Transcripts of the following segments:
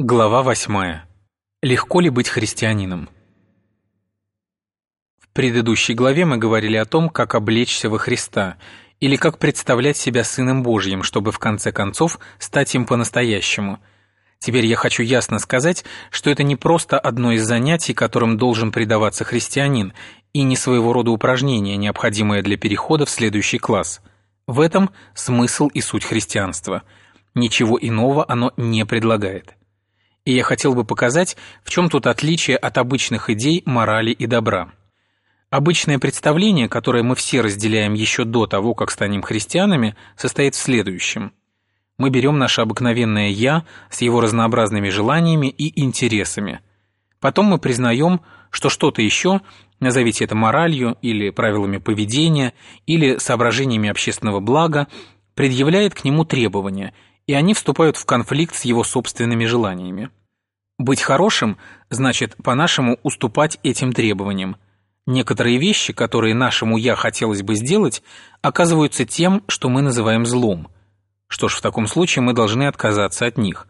Глава восьмая. Легко ли быть христианином? В предыдущей главе мы говорили о том, как облечься во Христа, или как представлять себя Сыном Божьим, чтобы в конце концов стать им по-настоящему. Теперь я хочу ясно сказать, что это не просто одно из занятий, которым должен предаваться христианин, и не своего рода упражнение, необходимое для перехода в следующий класс. В этом смысл и суть христианства. Ничего иного оно не предлагает и я хотел бы показать, в чем тут отличие от обычных идей морали и добра. Обычное представление, которое мы все разделяем еще до того, как станем христианами, состоит в следующем. Мы берем наше обыкновенное «я» с его разнообразными желаниями и интересами. Потом мы признаем, что что-то еще, назовите это моралью или правилами поведения, или соображениями общественного блага, предъявляет к нему требования, и они вступают в конфликт с его собственными желаниями. Быть хорошим значит, по-нашему, уступать этим требованиям. Некоторые вещи, которые нашему «я» хотелось бы сделать, оказываются тем, что мы называем злом. Что ж, в таком случае мы должны отказаться от них.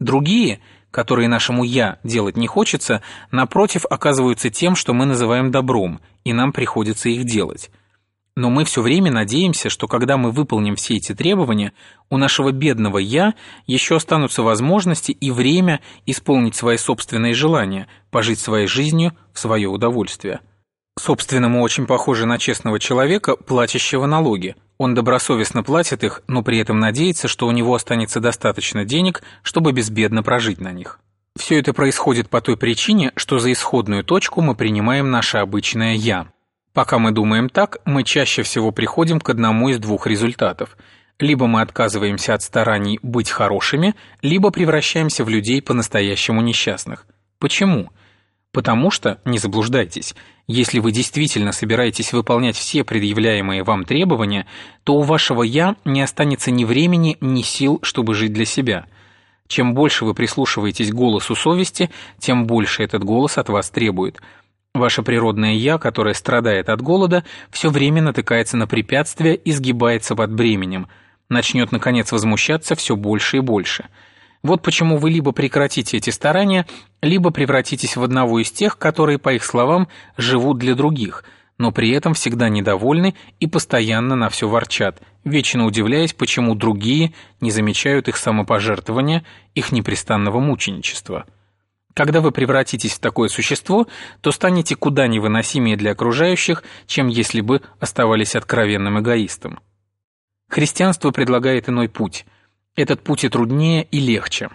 Другие, которые нашему «я» делать не хочется, напротив, оказываются тем, что мы называем добром, и нам приходится их делать. Но мы все время надеемся, что когда мы выполним все эти требования, у нашего бедного «я» еще останутся возможности и время исполнить свои собственные желания, пожить своей жизнью в свое удовольствие. Собственно, мы очень похожи на честного человека, платящего налоги. Он добросовестно платит их, но при этом надеется, что у него останется достаточно денег, чтобы безбедно прожить на них. Все это происходит по той причине, что за исходную точку мы принимаем наше обычное «я». Пока мы думаем так, мы чаще всего приходим к одному из двух результатов. Либо мы отказываемся от стараний быть хорошими, либо превращаемся в людей по-настоящему несчастных. Почему? Потому что, не заблуждайтесь, если вы действительно собираетесь выполнять все предъявляемые вам требования, то у вашего «я» не останется ни времени, ни сил, чтобы жить для себя. Чем больше вы прислушиваетесь голосу совести, тем больше этот голос от вас требует – Ваше природное «я», которое страдает от голода, все время натыкается на препятствия и сгибается под бременем, начнет, наконец, возмущаться все больше и больше. Вот почему вы либо прекратите эти старания, либо превратитесь в одного из тех, которые, по их словам, живут для других, но при этом всегда недовольны и постоянно на все ворчат, вечно удивляясь, почему другие не замечают их самопожертвования, их непрестанного мученичества. Когда вы превратитесь в такое существо, то станете куда невыносимее для окружающих, чем если бы оставались откровенным эгоистом. Христианство предлагает иной путь. Этот путь и труднее, и легче.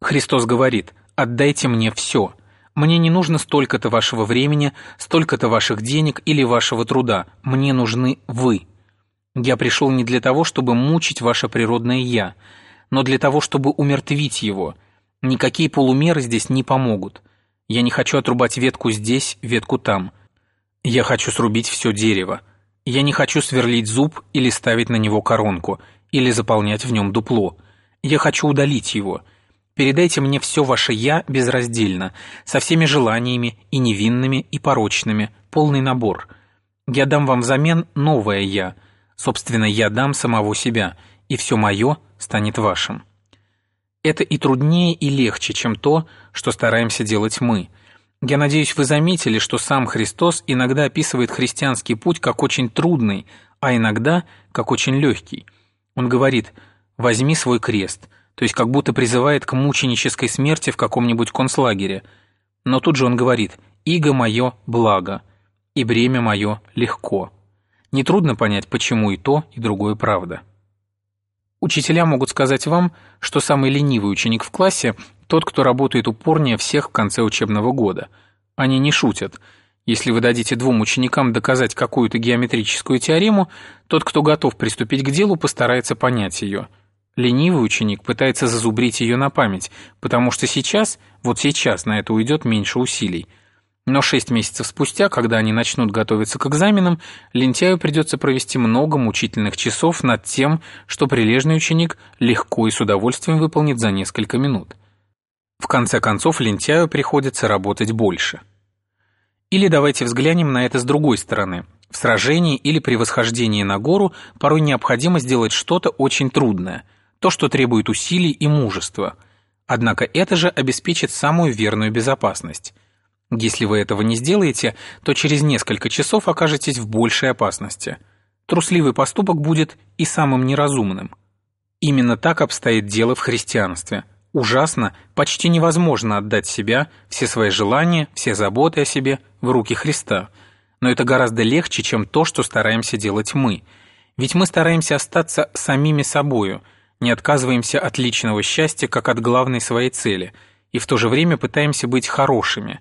Христос говорит «отдайте мне все». Мне не нужно столько-то вашего времени, столько-то ваших денег или вашего труда. Мне нужны вы. Я пришел не для того, чтобы мучить ваше природное «я», но для того, чтобы умертвить его – Никакие полумеры здесь не помогут. Я не хочу отрубать ветку здесь, ветку там. Я хочу срубить все дерево. Я не хочу сверлить зуб или ставить на него коронку, или заполнять в нем дупло. Я хочу удалить его. Передайте мне все ваше «я» безраздельно, со всеми желаниями, и невинными, и порочными, полный набор. Я дам вам взамен новое «я». Собственно, я дам самого себя, и все мое станет вашим. Это и труднее, и легче, чем то, что стараемся делать мы. Я надеюсь, вы заметили, что сам Христос иногда описывает христианский путь как очень трудный, а иногда как очень легкий. Он говорит «возьми свой крест», то есть как будто призывает к мученической смерти в каком-нибудь концлагере. Но тут же он говорит «иго мое благо, и бремя мое легко». Нетрудно понять, почему и то, и другое правда. Учителя могут сказать вам, что самый ленивый ученик в классе – тот, кто работает упорнее всех в конце учебного года. Они не шутят. Если вы дадите двум ученикам доказать какую-то геометрическую теорему, тот, кто готов приступить к делу, постарается понять ее. Ленивый ученик пытается зазубрить ее на память, потому что сейчас, вот сейчас на это уйдет меньше усилий – но шесть месяцев спустя, когда они начнут готовиться к экзаменам, лентяю придется провести много мучительных часов над тем, что прилежный ученик легко и с удовольствием выполнит за несколько минут. В конце концов, лентяю приходится работать больше. Или давайте взглянем на это с другой стороны. В сражении или при восхождении на гору порой необходимо сделать что-то очень трудное, то, что требует усилий и мужества. Однако это же обеспечит самую верную безопасность. Если вы этого не сделаете, то через несколько часов окажетесь в большей опасности. Трусливый поступок будет и самым неразумным. Именно так обстоит дело в христианстве. Ужасно, почти невозможно отдать себя, все свои желания, все заботы о себе в руки Христа. Но это гораздо легче, чем то, что стараемся делать мы. Ведь мы стараемся остаться самими собою – не отказываемся от личного счастья как от главной своей цели, и в то же время пытаемся быть хорошими.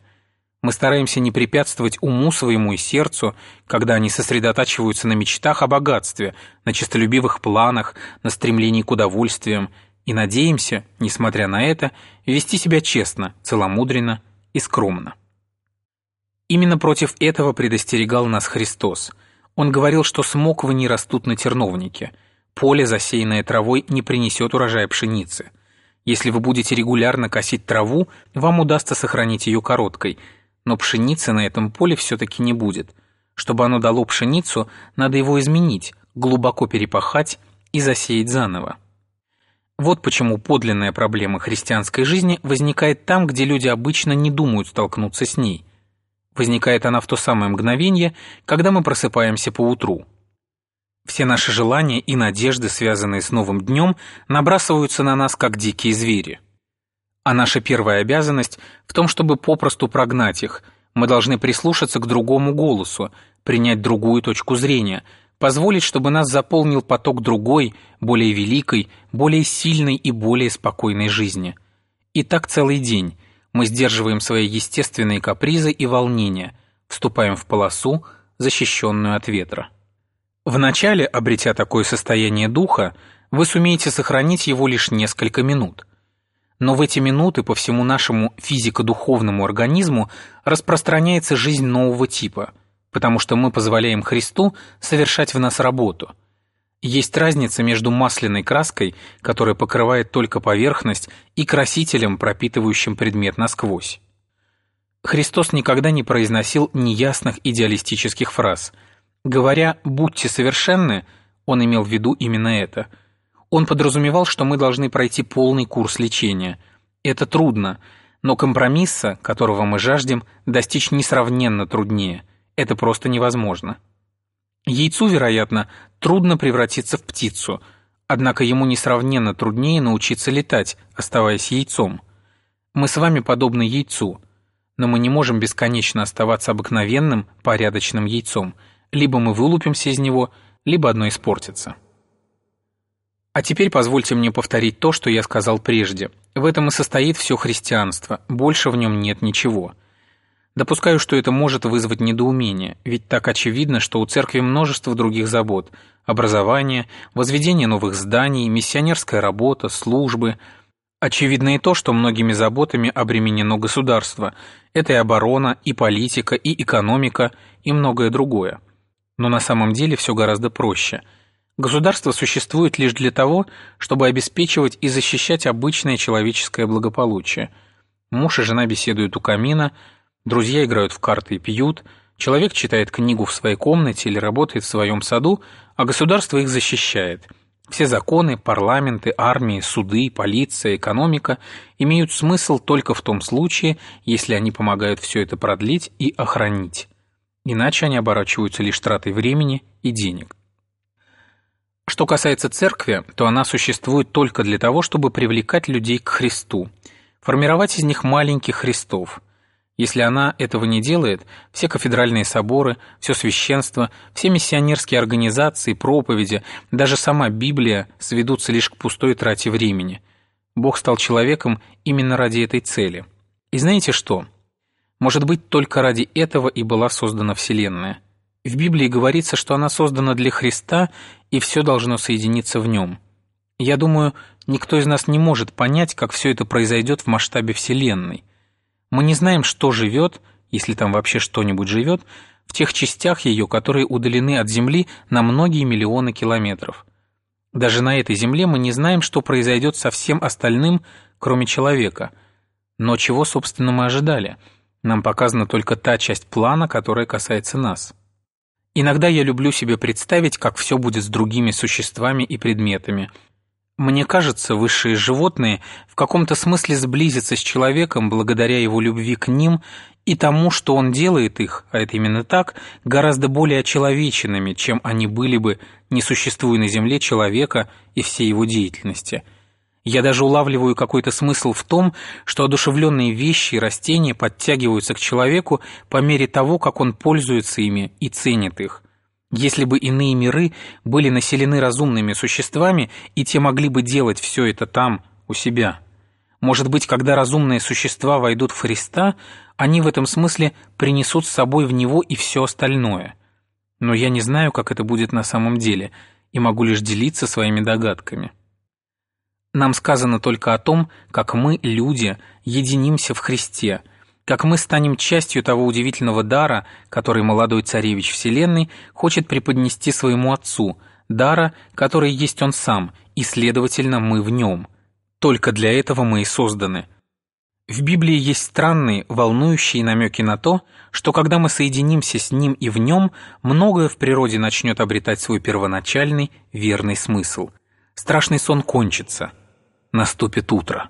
Мы стараемся не препятствовать уму своему и сердцу, когда они сосредотачиваются на мечтах о богатстве, на честолюбивых планах, на стремлении к удовольствиям, и надеемся, несмотря на это, вести себя честно, целомудренно и скромно. Именно против этого предостерегал нас Христос. Он говорил, что смоквы не растут на терновнике – Поле, засеянное травой, не принесет урожая пшеницы. Если вы будете регулярно косить траву, вам удастся сохранить ее короткой, но пшеницы на этом поле все-таки не будет. Чтобы оно дало пшеницу, надо его изменить, глубоко перепахать и засеять заново. Вот почему подлинная проблема христианской жизни возникает там, где люди обычно не думают столкнуться с ней. Возникает она в то самое мгновение, когда мы просыпаемся по утру. Все наши желания и надежды, связанные с новым днем, набрасываются на нас, как дикие звери. А наша первая обязанность в том, чтобы попросту прогнать их. Мы должны прислушаться к другому голосу, принять другую точку зрения, позволить, чтобы нас заполнил поток другой, более великой, более сильной и более спокойной жизни. И так целый день. Мы сдерживаем свои естественные капризы и волнения, вступаем в полосу, защищенную от ветра. Вначале, обретя такое состояние духа, вы сумеете сохранить его лишь несколько минут. Но в эти минуты по всему нашему физико-духовному организму распространяется жизнь нового типа, потому что мы позволяем Христу совершать в нас работу. Есть разница между масляной краской, которая покрывает только поверхность, и красителем, пропитывающим предмет насквозь. Христос никогда не произносил неясных идеалистических фраз – Говоря «будьте совершенны», он имел в виду именно это. Он подразумевал, что мы должны пройти полный курс лечения. Это трудно, но компромисса, которого мы жаждем, достичь несравненно труднее. Это просто невозможно. Яйцу, вероятно, трудно превратиться в птицу, однако ему несравненно труднее научиться летать, оставаясь яйцом. Мы с вами подобны яйцу, но мы не можем бесконечно оставаться обыкновенным, порядочным яйцом – либо мы вылупимся из него, либо одно испортится. А теперь позвольте мне повторить то, что я сказал прежде. В этом и состоит все христианство, больше в нем нет ничего. Допускаю, что это может вызвать недоумение, ведь так очевидно, что у церкви множество других забот – образование, возведение новых зданий, миссионерская работа, службы. Очевидно и то, что многими заботами обременено государство – это и оборона, и политика, и экономика, и многое другое. Но на самом деле все гораздо проще. Государство существует лишь для того, чтобы обеспечивать и защищать обычное человеческое благополучие. Муж и жена беседуют у камина, друзья играют в карты и пьют, человек читает книгу в своей комнате или работает в своем саду, а государство их защищает. Все законы, парламенты, армии, суды, полиция, экономика имеют смысл только в том случае, если они помогают все это продлить и охранить иначе они оборачиваются лишь тратой времени и денег. Что касается церкви, то она существует только для того, чтобы привлекать людей к Христу, формировать из них маленьких Христов. Если она этого не делает, все кафедральные соборы, все священство, все миссионерские организации, проповеди, даже сама Библия сведутся лишь к пустой трате времени. Бог стал человеком именно ради этой цели. И знаете что? Может быть, только ради этого и была создана Вселенная. В Библии говорится, что она создана для Христа, и все должно соединиться в нем. Я думаю, никто из нас не может понять, как все это произойдет в масштабе Вселенной. Мы не знаем, что живет, если там вообще что-нибудь живет, в тех частях ее, которые удалены от Земли на многие миллионы километров. Даже на этой Земле мы не знаем, что произойдет со всем остальным, кроме человека. Но чего, собственно, мы ожидали – нам показана только та часть плана, которая касается нас. Иногда я люблю себе представить, как все будет с другими существами и предметами. Мне кажется, высшие животные в каком-то смысле сблизятся с человеком благодаря его любви к ним и тому, что он делает их, а это именно так, гораздо более очеловеченными, чем они были бы, не существуя на Земле человека и всей его деятельности. Я даже улавливаю какой-то смысл в том, что одушевленные вещи и растения подтягиваются к человеку по мере того, как он пользуется ими и ценит их. Если бы иные миры были населены разумными существами, и те могли бы делать все это там, у себя. Может быть, когда разумные существа войдут в Христа, они в этом смысле принесут с собой в него и все остальное. Но я не знаю, как это будет на самом деле, и могу лишь делиться своими догадками. Нам сказано только о том, как мы, люди, единимся в Христе – как мы станем частью того удивительного дара, который молодой царевич Вселенной хочет преподнести своему отцу, дара, который есть он сам, и, следовательно, мы в нем. Только для этого мы и созданы. В Библии есть странные, волнующие намеки на то, что когда мы соединимся с ним и в нем, многое в природе начнет обретать свой первоначальный, верный смысл. Страшный сон кончится. Наступит утро.